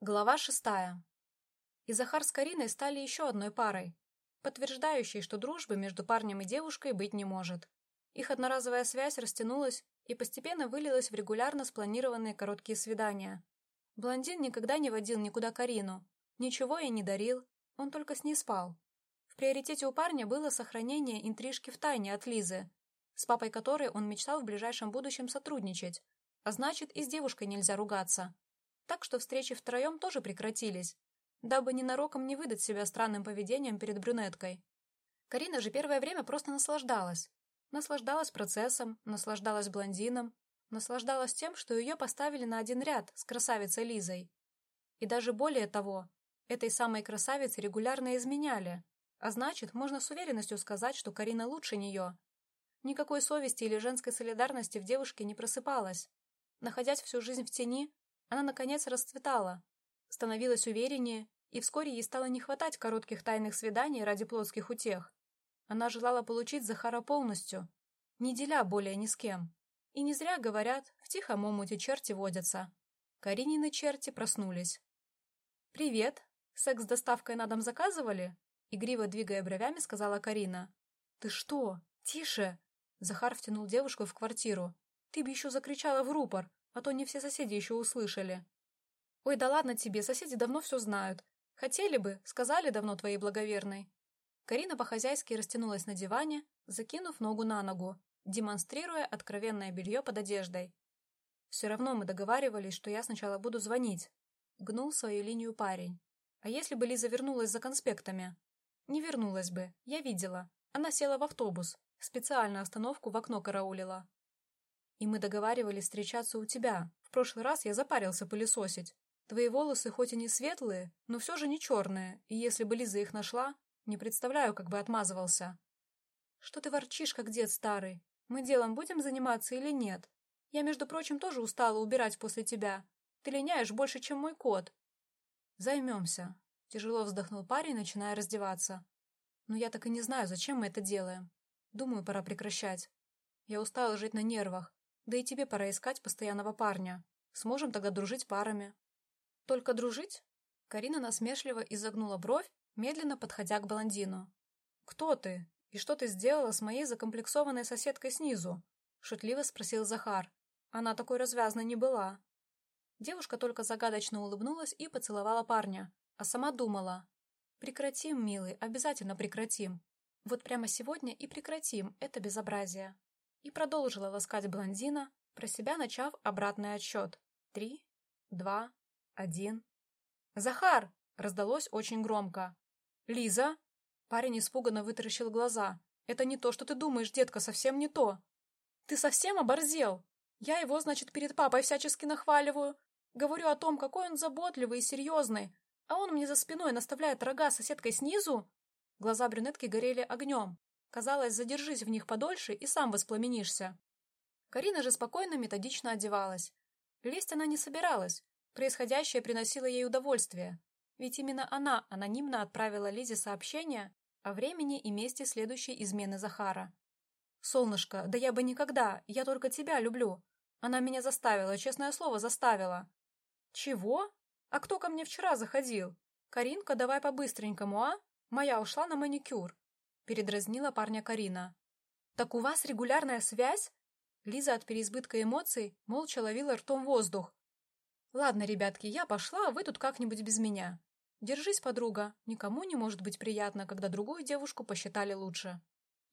Глава шестая. И Захар с Кариной стали еще одной парой, подтверждающей, что дружбы между парнем и девушкой быть не может. Их одноразовая связь растянулась и постепенно вылилась в регулярно спланированные короткие свидания. Блондин никогда не водил никуда Карину, ничего ей не дарил, он только с ней спал. В приоритете у парня было сохранение интрижки в тайне от Лизы, с папой которой он мечтал в ближайшем будущем сотрудничать, а значит, и с девушкой нельзя ругаться. Так что встречи втроем тоже прекратились, дабы ненароком не выдать себя странным поведением перед брюнеткой. Карина же первое время просто наслаждалась. Наслаждалась процессом, наслаждалась блондином, наслаждалась тем, что ее поставили на один ряд с красавицей Лизой. И даже более того, этой самой красавице регулярно изменяли, а значит, можно с уверенностью сказать, что Карина лучше нее. Никакой совести или женской солидарности в девушке не просыпалась. Находясь всю жизнь в тени, она, наконец, расцветала, становилась увереннее, и вскоре ей стало не хватать коротких тайных свиданий ради плотских утех. Она желала получить Захара полностью, не деля более ни с кем. И не зря говорят, в тихом омуте черти водятся. Каринины черти проснулись. «Привет! Секс с доставкой на дом заказывали?» Игриво двигая бровями, сказала Карина. «Ты что? Тише!» Захар втянул девушку в квартиру. «Ты бы еще закричала в рупор, а то не все соседи еще услышали». «Ой, да ладно тебе, соседи давно все знают. Хотели бы, сказали давно твоей благоверной». Карина по-хозяйски растянулась на диване, закинув ногу на ногу, демонстрируя откровенное белье под одеждой. «Все равно мы договаривались, что я сначала буду звонить», — гнул свою линию парень. «А если бы Лиза вернулась за конспектами?» «Не вернулась бы, я видела. Она села в автобус, специально остановку в окно караулила. И мы договаривались встречаться у тебя. В прошлый раз я запарился пылесосить. Твои волосы хоть и не светлые, но все же не черные, и если бы Лиза их нашла, не представляю, как бы отмазывался. Что ты ворчишь, как дед старый? Мы делом будем заниматься или нет? Я, между прочим, тоже устала убирать после тебя. Ты линяешь больше, чем мой кот. Займемся. Тяжело вздохнул парень, начиная раздеваться. Но я так и не знаю, зачем мы это делаем. Думаю, пора прекращать. Я устала жить на нервах. Да и тебе пора искать постоянного парня. Сможем тогда дружить парами. Только дружить? Карина насмешливо изогнула бровь, медленно подходя к блондину. «Кто ты? И что ты сделала с моей закомплексованной соседкой снизу?» Шутливо спросил Захар. Она такой развязной не была. Девушка только загадочно улыбнулась и поцеловала парня, а сама думала. «Прекратим, милый, обязательно прекратим. Вот прямо сегодня и прекратим это безобразие» и продолжила ласкать блондина, про себя начав обратный отсчет. Три, два, один. «Захар!» — раздалось очень громко. «Лиза?» Парень испуганно вытаращил глаза. «Это не то, что ты думаешь, детка, совсем не то. Ты совсем оборзел? Я его, значит, перед папой всячески нахваливаю. Говорю о том, какой он заботливый и серьезный, а он мне за спиной наставляет рога соседкой снизу?» Глаза брюнетки горели огнем. Казалось, задержись в них подольше и сам воспламенишься. Карина же спокойно, методично одевалась. Лезть она не собиралась. Происходящее приносило ей удовольствие. Ведь именно она анонимно отправила Лизе сообщение о времени и месте следующей измены Захара. «Солнышко, да я бы никогда, я только тебя люблю. Она меня заставила, честное слово, заставила». «Чего? А кто ко мне вчера заходил? Каринка, давай по-быстренькому, а? Моя ушла на маникюр. Передразнила парня Карина. «Так у вас регулярная связь?» Лиза от переизбытка эмоций молча ловила ртом воздух. «Ладно, ребятки, я пошла, а вы тут как-нибудь без меня. Держись, подруга, никому не может быть приятно, когда другую девушку посчитали лучше.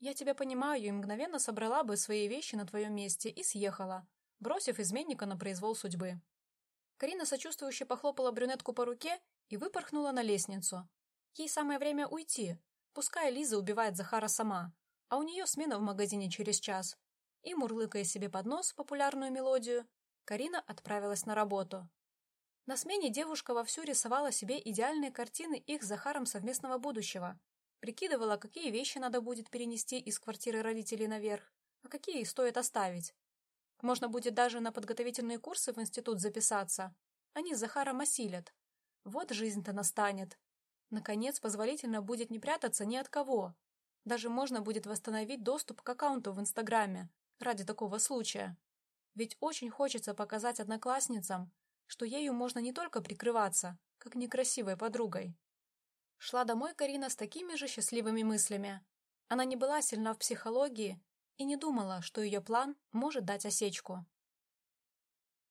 Я тебя понимаю и мгновенно собрала бы свои вещи на твоем месте и съехала, бросив изменника на произвол судьбы». Карина сочувствующе похлопала брюнетку по руке и выпорхнула на лестницу. Ей самое время уйти, Пускай Лиза убивает Захара сама, а у нее смена в магазине через час. И, мурлыкая себе под нос популярную мелодию, Карина отправилась на работу. На смене девушка вовсю рисовала себе идеальные картины их с Захаром совместного будущего. Прикидывала, какие вещи надо будет перенести из квартиры родителей наверх, а какие стоит оставить. Можно будет даже на подготовительные курсы в институт записаться. Они с Захаром осилят. Вот жизнь-то настанет. Наконец, позволительно будет не прятаться ни от кого. Даже можно будет восстановить доступ к аккаунту в Инстаграме ради такого случая. Ведь очень хочется показать одноклассницам, что ею можно не только прикрываться, как некрасивой подругой. Шла домой Карина с такими же счастливыми мыслями. Она не была сильна в психологии и не думала, что ее план может дать осечку.